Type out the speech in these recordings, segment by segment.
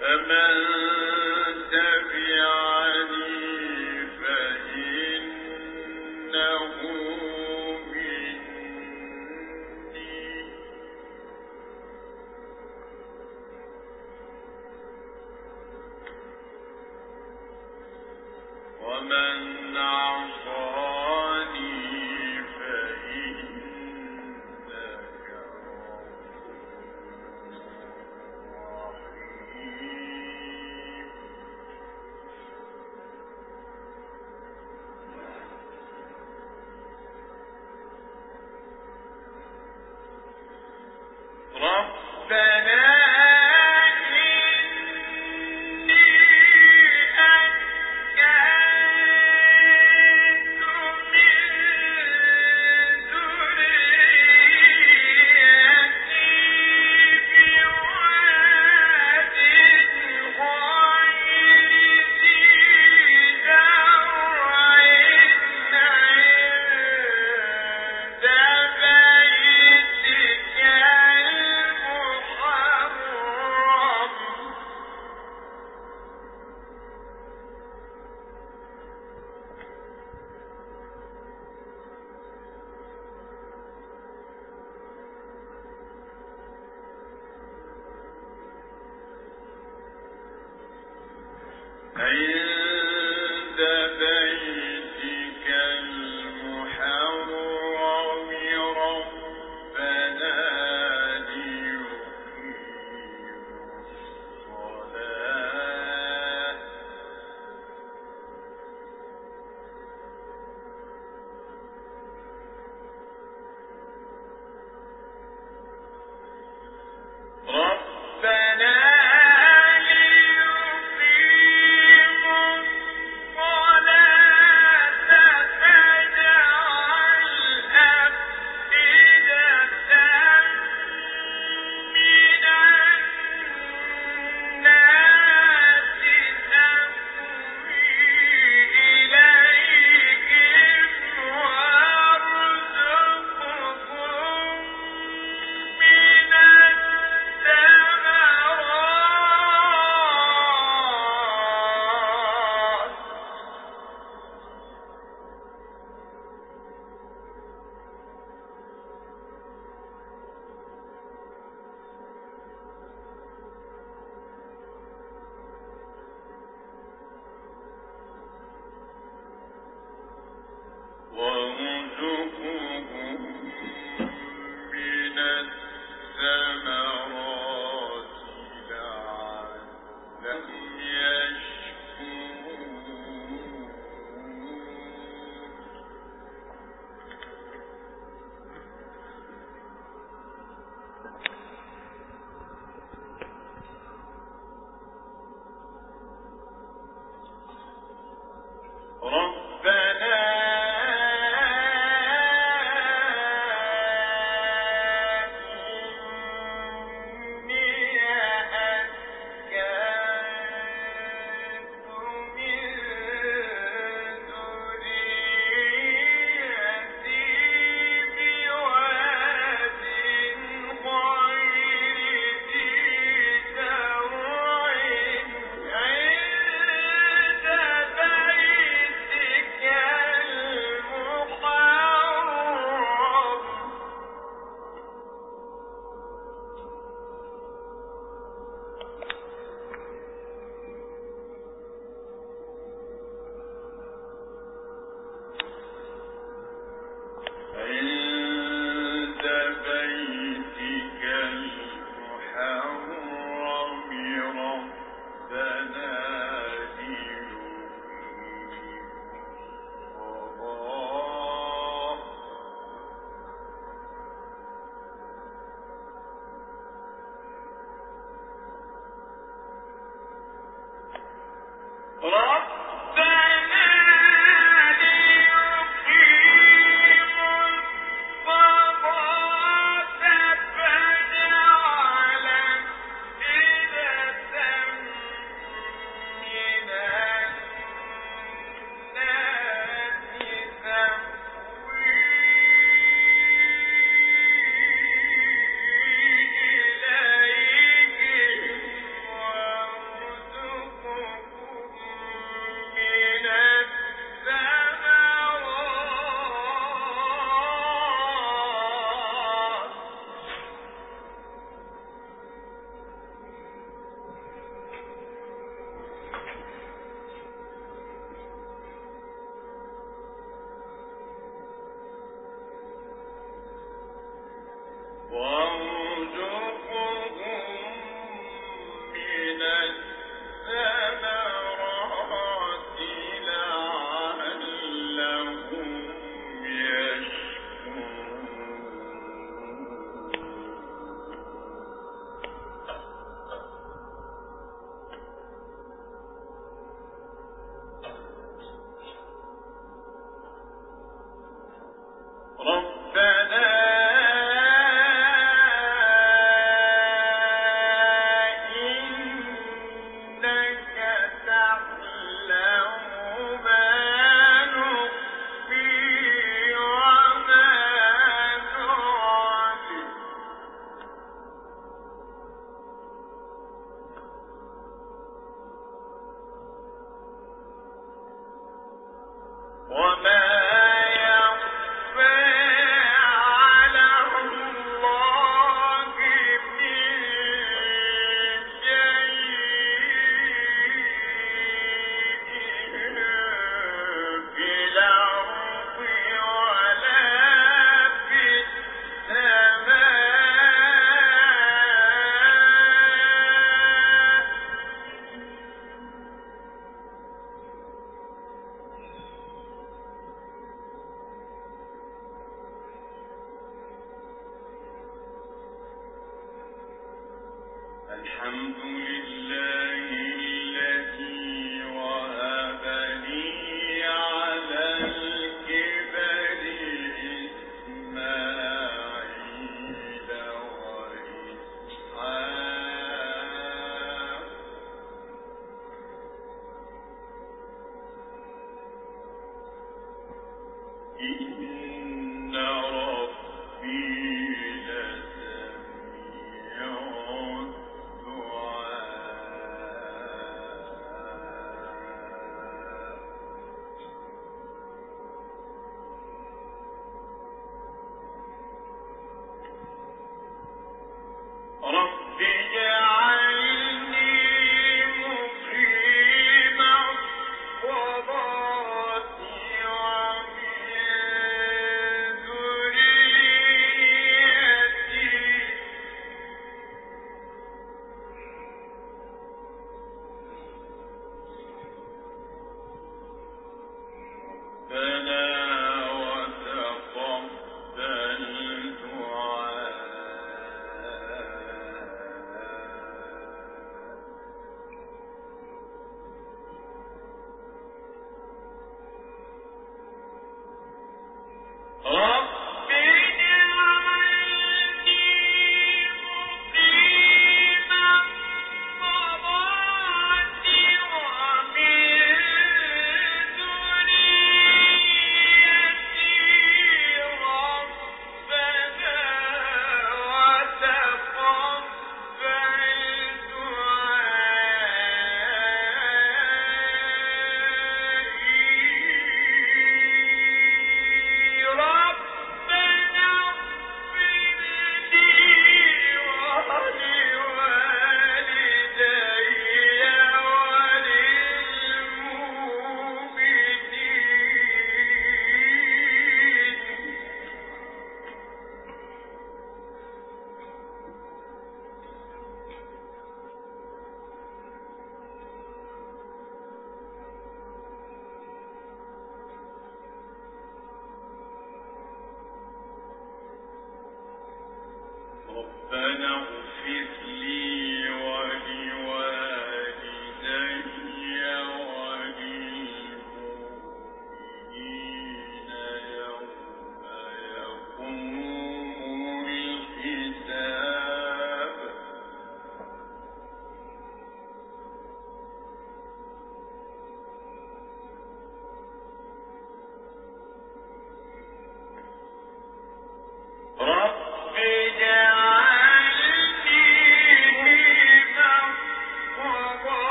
فمن ربنا الحمد لله بلى ربنا اغفر لي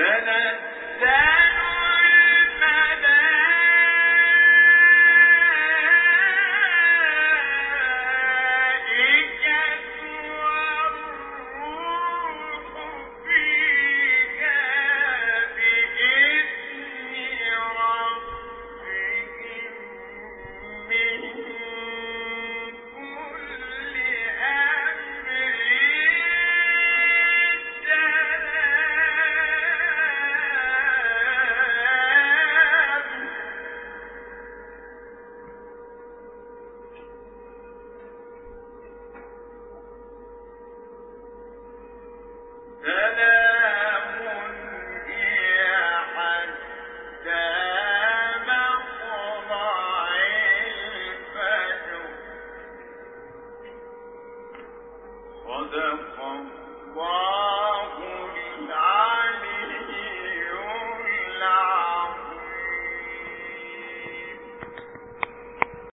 ربنا